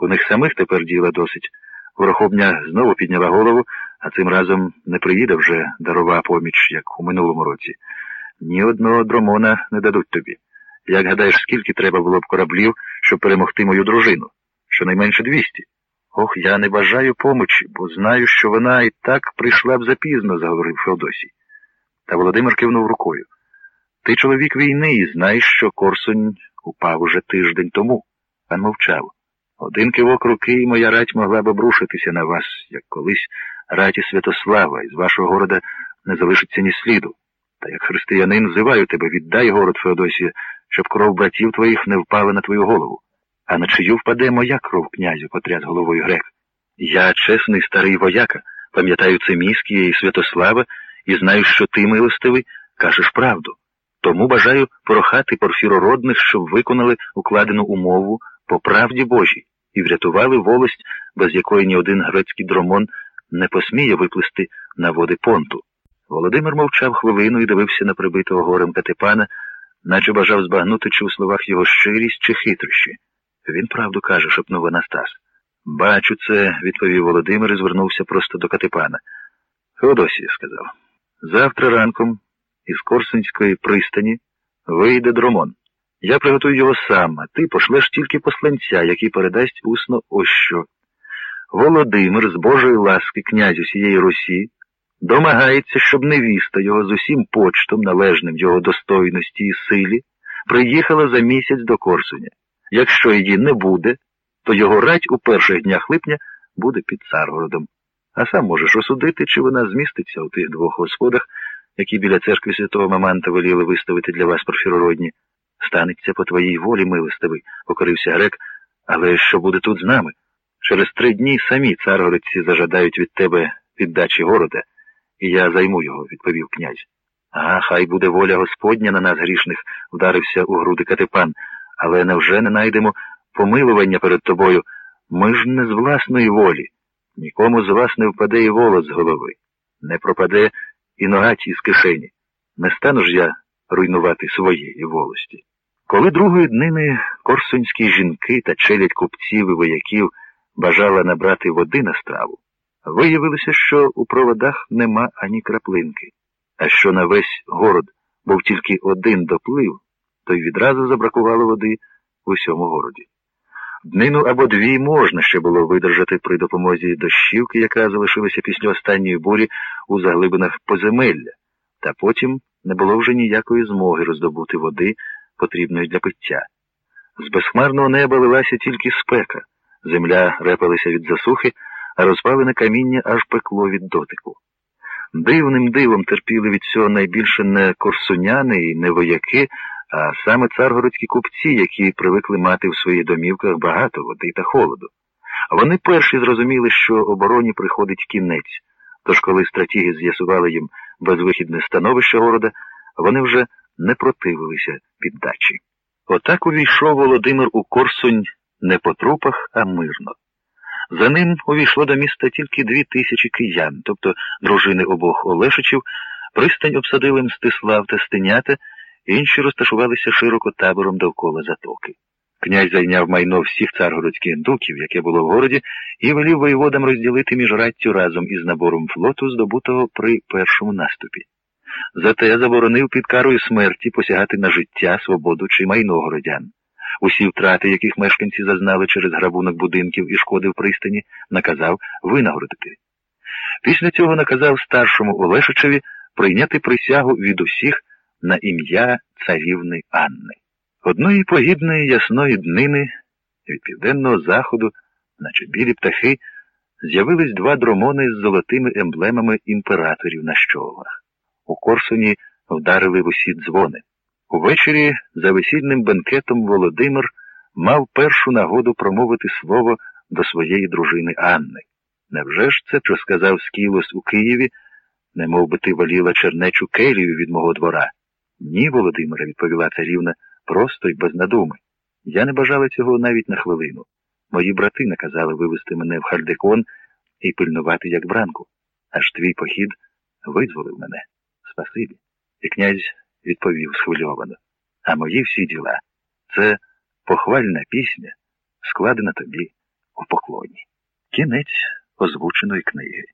У них самих тепер діла досить. Ворохобня знову підняла голову, а цим разом не приїде вже дарова поміч, як у минулому році. Ні одного дромона не дадуть тобі. Як гадаєш, скільки треба було б кораблів, щоб перемогти мою дружину? Щонайменше двісті. Ох, я не бажаю помочі, бо знаю, що вона і так прийшла б запізно, заговорив Феодосій. Та Володимир кивнув рукою. Ти чоловік війни і знаєш, що Корсунь упав уже тиждень тому. Пан мовчав. Один кивок руки, і моя рать могла б обрушитися на вас, як колись раті Святослава, і з вашого города не залишиться ні сліду. Та як християнин взиваю тебе, віддай город Феодосія, щоб кров братів твоїх не впала на твою голову. А на чию впаде моя кров, князю, потряс головою грек. Я чесний старий вояка, пам'ятаю це міськіє і Святослава, і знаю, що ти, милостивий, кажеш правду. Тому бажаю прохати порфірородних, щоб виконали укладену умову по правді Божій і врятували волость, без якої ні один грецький дромон не посміє виплисти на води понту. Володимир мовчав хвилину і дивився на прибитого горем Катепана, наче бажав збагнути, чи у словах його щирість чи хитрощі. Він правду каже, шепнув Анастас. Бачу це, відповів Володимир і звернувся просто до Катепана. Феодосія, сказав. Завтра ранком із Корсунської пристані вийде дромон. Я приготую його сам, а ти пошлеш тільки посланця, який передасть усно ось що. Володимир з Божої ласки князь усієї Русі домагається, щоб невіста його з усім почтом, належним його достойності і силі, приїхала за місяць до Корсуня. Якщо її не буде, то його рать у перших днях липня буде під Царгородом. А сам можеш осудити, чи вона зміститься у тих двох господах, які біля церкви святого Маманта веліли виставити для вас профірородні. Станеться по твоїй волі, милостивий, покорився грек, але що буде тут з нами? Через три дні самі царгородці зажадають від тебе віддачі города, і я займу його, відповів князь. А хай буде воля Господня на нас грішних, вдарився у груди Катепан, але невже не найдемо помилування перед тобою? Ми ж не з власної волі. Нікому з вас не впаде і волос з голови, не пропаде і ногаті з кишені. Не стану ж я руйнувати своєї волості. Коли другої днини корсунські жінки та челядь купців і вояків бажала набрати води на страву, виявилося, що у проводах нема ані краплинки, а що на весь город був тільки один доплив, то й відразу забракувало води в усьому городі. Днину або дві можна ще було видержати при допомозі дощівки, яка залишилася після останньої бурі у заглибинах поземелля, та потім не було вже ніякої змоги роздобути води, потрібної для пиття. З безхмарного неба лилася тільки спека, земля репалася від засухи, а розпалене каміння аж пекло від дотику. Дивним дивом терпіли від цього найбільше не корсуняни і не вояки, а саме царгородські купці, які привикли мати в своїх домівках багато води та холоду. Вони перші зрозуміли, що обороні приходить кінець, тож коли стратіги з'ясували їм безвихідне становище города, вони вже не противилися піддачі. Отак увійшов Володимир у Корсунь не по трупах, а мирно. За ним увійшло до міста тільки дві тисячі киян, тобто дружини обох Олешичів, пристань обсадили Мстислав та Стенята, інші розташувалися широко табором довкола затоки. Князь зайняв майно всіх царгородських дуків, яке було в городі, і велів воєводам розділити між раттю разом із набором флоту, здобутого при першому наступі. Зате заборонив під карою смерті посягати на життя, свободу чи майно городян. Усі втрати, яких мешканці зазнали через грабунок будинків і шкоди в пристані, наказав винагородити. Після цього наказав старшому Олешичеві прийняти присягу від усіх на ім'я царівни Анни. Одної погідної ясної днини від південного заходу, наче білі птахи, з'явились два дромони з золотими емблемами імператорів на щоглах. У Корсуні вдарили в усі дзвони. Увечері за весільним бенкетом Володимир мав першу нагоду промовити слово до своєї дружини Анни. Невже ж це, що сказав Скілос у Києві, не мов би ти воліла чернечу келію від мого двора? Ні, Володимире, відповіла царівна, просто й без надуми. Я не бажала цього навіть на хвилину. Мої брати наказали вивести мене в Хальдекон і пильнувати як бранку. Аж твій похід визволив мене. Спасибі. І князь відповів схвильовано. А мої всі діла це похвальна пісня, складена тобі у поклоні. Кінець озвученої книги.